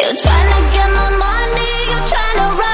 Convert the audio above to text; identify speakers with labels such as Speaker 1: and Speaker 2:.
Speaker 1: You're trying to get my money, you're trying to run